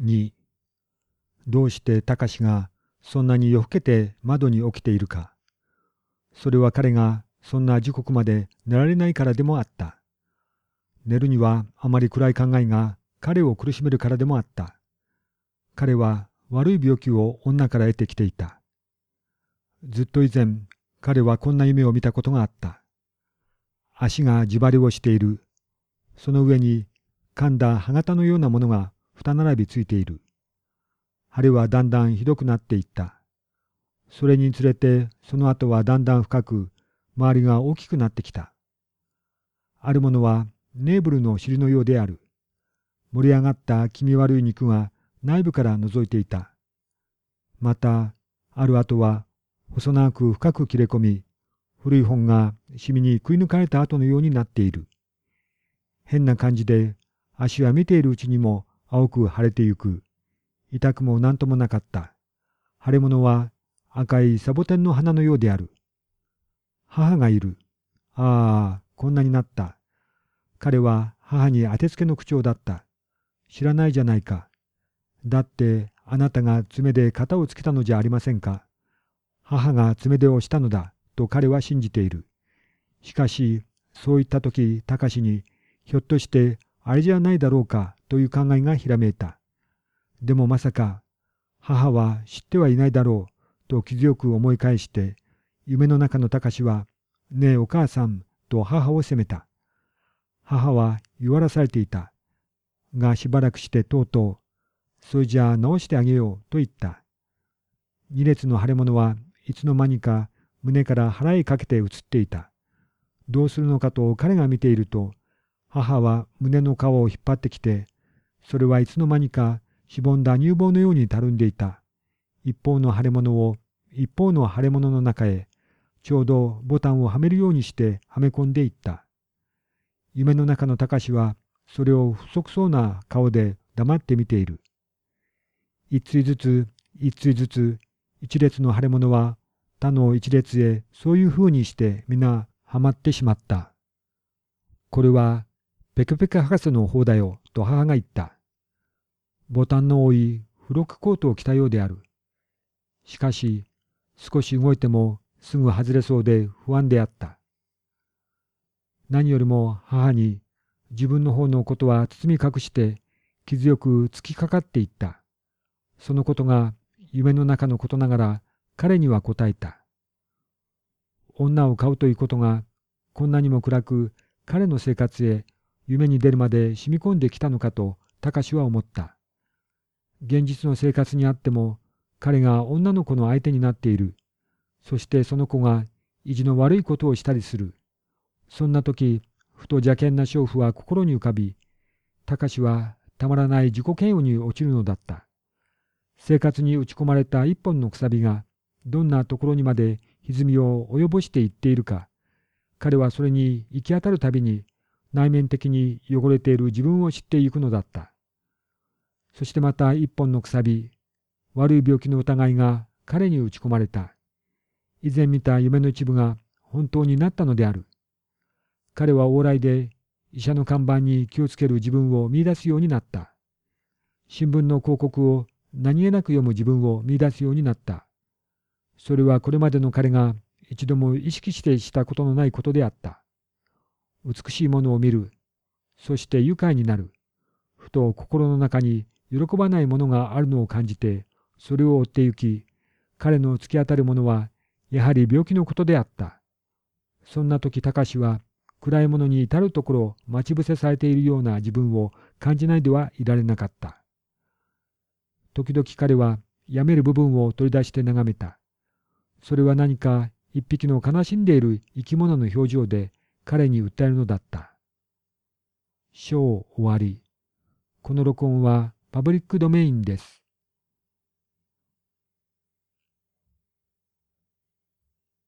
2どうしてたしがそんなに夜更けて窓に起きているか。それは彼がそんな時刻まで寝られないからでもあった。寝るにはあまり暗い考えが彼を苦しめるからでもあった。彼は悪い病気を女から得てきていた。ずっと以前、彼はこんな夢を見たことがあった。足が地張りをしている。その上に噛んだ歯型のようなものが二並びついている。腫れはだんだんひどくなっていった。それにつれてその後はだんだん深く周りが大きくなってきた。あるものはネーブルの尻のようである。盛り上がった気味悪い肉が内部から覗いていた。また、ある跡は細長く深く切れ込み、古い本がシミに食い抜かれた跡のようになっている。変な感じで足は見ているうちにも青く腫れてゆく。痛くも何ともなかった。腫れ物は赤いサボテンの花のようである。母がいる。ああ、こんなになった。彼は母に当てつけの口調だった。知らないじゃないか。だってあなたが爪で型をつけたのじゃありませんか。母が爪で押したのだと彼は信じている。しかし、そう言った時、隆に、ひょっとしてあれじゃないだろうかという考えがひらめいた。でもまさか、母は知ってはいないだろうと気強く思い返して、夢の中の隆は、ねえお母さんと母を責めた。母は弱らされていた。がしばらくしてとうとう、それじゃあ直してあげようと言った。二列の腫れ物はいつの間にか胸から腹へかけて映っていた。どうするのかと彼が見ていると、母は胸の皮を引っ張ってきて、それはいつの間にかしぼんだ乳房のようにたるんでいた。一方の腫れ物を一方の腫れ物の中へ、ちょうどボタンをはめるようにしてはめ込んでいった。夢の中の隆はそれを不足そうな顔で黙って見ている。一対ずつ一対ずつ一列の腫れ物は他の一列へそういうふうにして皆はまってしまった。これはペクペク博士の方だよ、と母が言った。ボタンの多いフロックコートを着たようである。しかし、少し動いてもすぐ外れそうで不安であった。何よりも母に自分の方のことは包み隠して傷よく突きかかっていった。そのことが夢の中のことながら彼には答えた。女を買うということがこんなにも暗く彼の生活へ夢に出るまで染み込んできたのかと隆は思った。現実の生活にあっても彼が女の子の相手になっている。そしてその子が意地の悪いことをしたりする。そんな時、ふと邪険な娼婦は心に浮かび、隆はたまらない自己嫌悪に落ちるのだった。生活に打ち込まれた一本のくさびがどんなところにまで歪みを及ぼしていっているか、彼はそれに行き当たるたびに内面的に汚れている自分を知っていくのだった。そしてまた一本のくさび、悪い病気の疑いが彼に打ち込まれた。以前見た夢の一部が本当になったのである。彼は往来で医者の看板に気をつける自分を見出すようになった。新聞の広告を何気なく読む自分を見出すようになった。それはこれまでの彼が一度も意識してしたことのないことであった。美しいものを見る。そして愉快になる。ふと心の中に喜ばないものがあるのを感じて、それを追って行き、彼の突き当たるものは、やはり病気のことであった。そんな時、隆は、暗いものに至るところ待ち伏せされているような自分を感じないではいられなかった。時々彼は、やめる部分を取り出して眺めた。それは何か一匹の悲しんでいる生き物の表情で、彼に訴えるのだった。章終わり。この録音はパブリックドメインです。